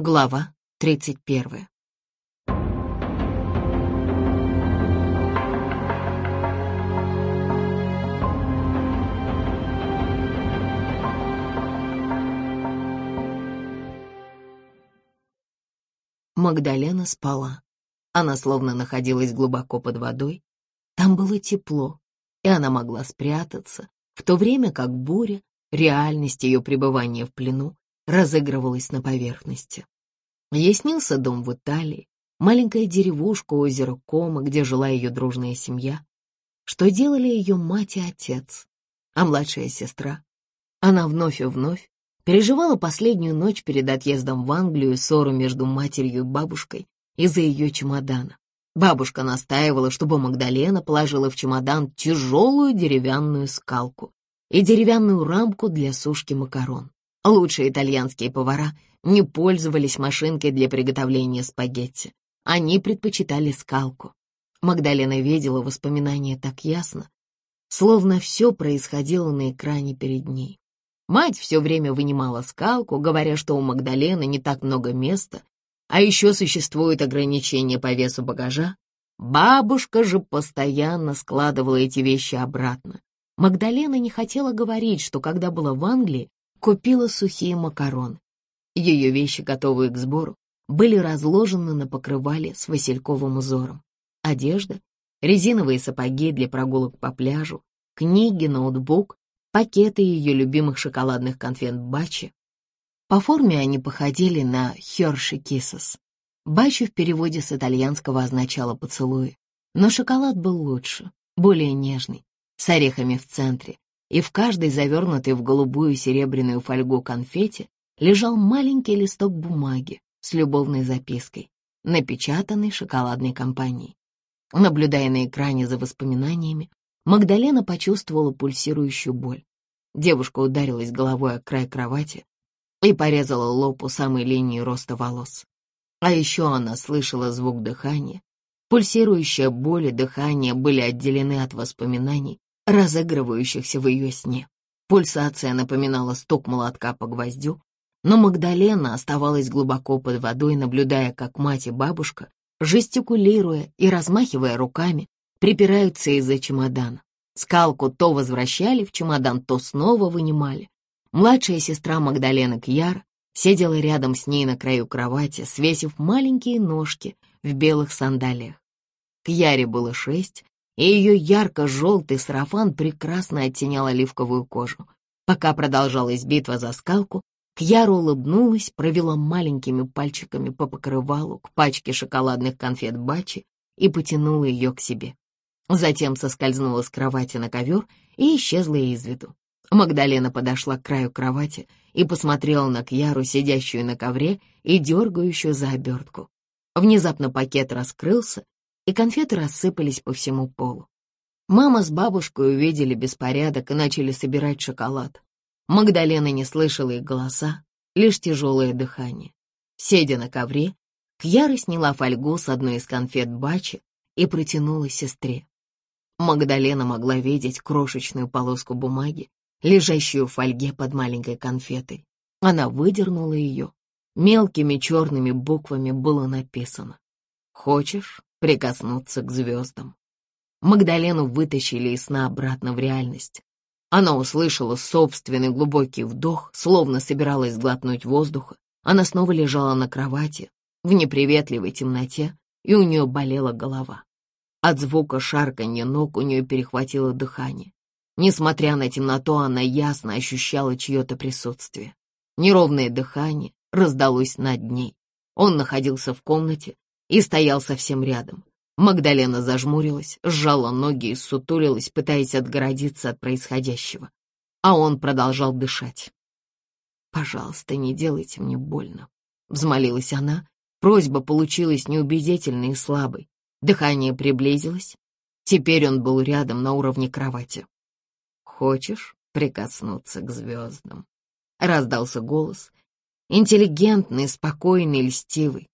Глава 31. Магдалена спала. Она словно находилась глубоко под водой. Там было тепло, и она могла спрятаться, в то время как буря, реальность ее пребывания в плену, разыгрывалась на поверхности. Ей снился дом в Италии, маленькая деревушка озера Кома, где жила ее дружная семья. Что делали ее мать и отец, а младшая сестра? Она вновь и вновь переживала последнюю ночь перед отъездом в Англию ссору между матерью и бабушкой из-за ее чемодана. Бабушка настаивала, чтобы Магдалена положила в чемодан тяжелую деревянную скалку и деревянную рамку для сушки макарон. Лучшие итальянские повара не пользовались машинкой для приготовления спагетти. Они предпочитали скалку. Магдалена видела воспоминания так ясно, словно все происходило на экране перед ней. Мать все время вынимала скалку, говоря, что у Магдалены не так много места, а еще существует ограничение по весу багажа. Бабушка же постоянно складывала эти вещи обратно. Магдалена не хотела говорить, что когда была в Англии, купила сухие макароны. Ее вещи, готовые к сбору, были разложены на покрывале с васильковым узором. Одежда, резиновые сапоги для прогулок по пляжу, книги, ноутбук, пакеты ее любимых шоколадных конфет Бачи. По форме они походили на Херши Киссес. Бачи в переводе с итальянского означало «поцелуи», но шоколад был лучше, более нежный, с орехами в центре, и в каждой завернутой в голубую серебряную фольгу конфете лежал маленький листок бумаги с любовной запиской, напечатанной шоколадной компанией. Наблюдая на экране за воспоминаниями, Магдалена почувствовала пульсирующую боль. Девушка ударилась головой о край кровати и порезала лоб у самой линии роста волос. А еще она слышала звук дыхания. Пульсирующая боль и дыхание были отделены от воспоминаний, разыгрывающихся в ее сне. Пульсация напоминала стук молотка по гвоздю, но Магдалена оставалась глубоко под водой, наблюдая, как мать и бабушка, жестикулируя и размахивая руками, припираются из-за чемодана. Скалку то возвращали в чемодан, то снова вынимали. Младшая сестра Магдалены Кьяр сидела рядом с ней на краю кровати, свесив маленькие ножки в белых сандалиях. Кьяре было шесть, и ее ярко-желтый сарафан прекрасно оттенял оливковую кожу. Пока продолжалась битва за скалку, Кьяра улыбнулась, провела маленькими пальчиками по покрывалу к пачке шоколадных конфет Бачи и потянула ее к себе. Затем соскользнула с кровати на ковер и исчезла из виду. Магдалена подошла к краю кровати и посмотрела на Кьяру, сидящую на ковре и дергающую за обертку. Внезапно пакет раскрылся, и конфеты рассыпались по всему полу. Мама с бабушкой увидели беспорядок и начали собирать шоколад. Магдалена не слышала их голоса, лишь тяжелое дыхание. Сидя на ковре, Кьяра сняла фольгу с одной из конфет Бачи и протянула сестре. Магдалена могла видеть крошечную полоску бумаги, лежащую в фольге под маленькой конфетой. Она выдернула ее. Мелкими черными буквами было написано «Хочешь прикоснуться к звездам?» Магдалену вытащили из сна обратно в реальность. Она услышала собственный глубокий вдох, словно собиралась глотнуть воздуха. Она снова лежала на кровати, в неприветливой темноте, и у нее болела голова. От звука шарканья ног у нее перехватило дыхание. Несмотря на темноту, она ясно ощущала чье-то присутствие. Неровное дыхание раздалось над ней. Он находился в комнате и стоял совсем рядом. Магдалена зажмурилась, сжала ноги и сутулилась, пытаясь отгородиться от происходящего. А он продолжал дышать. «Пожалуйста, не делайте мне больно», — взмолилась она. Просьба получилась неубедительной и слабой. Дыхание приблизилось. Теперь он был рядом на уровне кровати. «Хочешь прикоснуться к звездам?» — раздался голос. Интеллигентный, спокойный, льстивый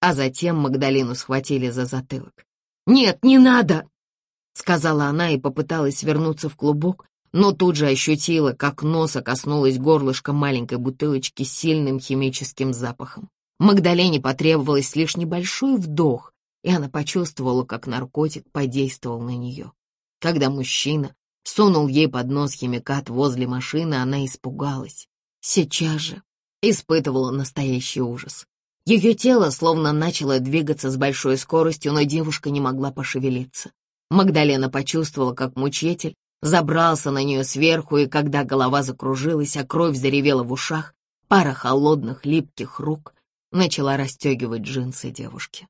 а затем Магдалину схватили за затылок. «Нет, не надо!» — сказала она и попыталась вернуться в клубок, но тут же ощутила, как носа коснулась горлышка маленькой бутылочки с сильным химическим запахом. Магдалене потребовалось лишь небольшой вдох, и она почувствовала, как наркотик подействовал на нее. Когда мужчина сунул ей под нос химикат возле машины, она испугалась. Сейчас же испытывала настоящий ужас. Ее тело словно начало двигаться с большой скоростью, но девушка не могла пошевелиться. Магдалена почувствовала, как мучитель забрался на нее сверху, и когда голова закружилась, а кровь заревела в ушах, пара холодных, липких рук начала расстегивать джинсы девушки.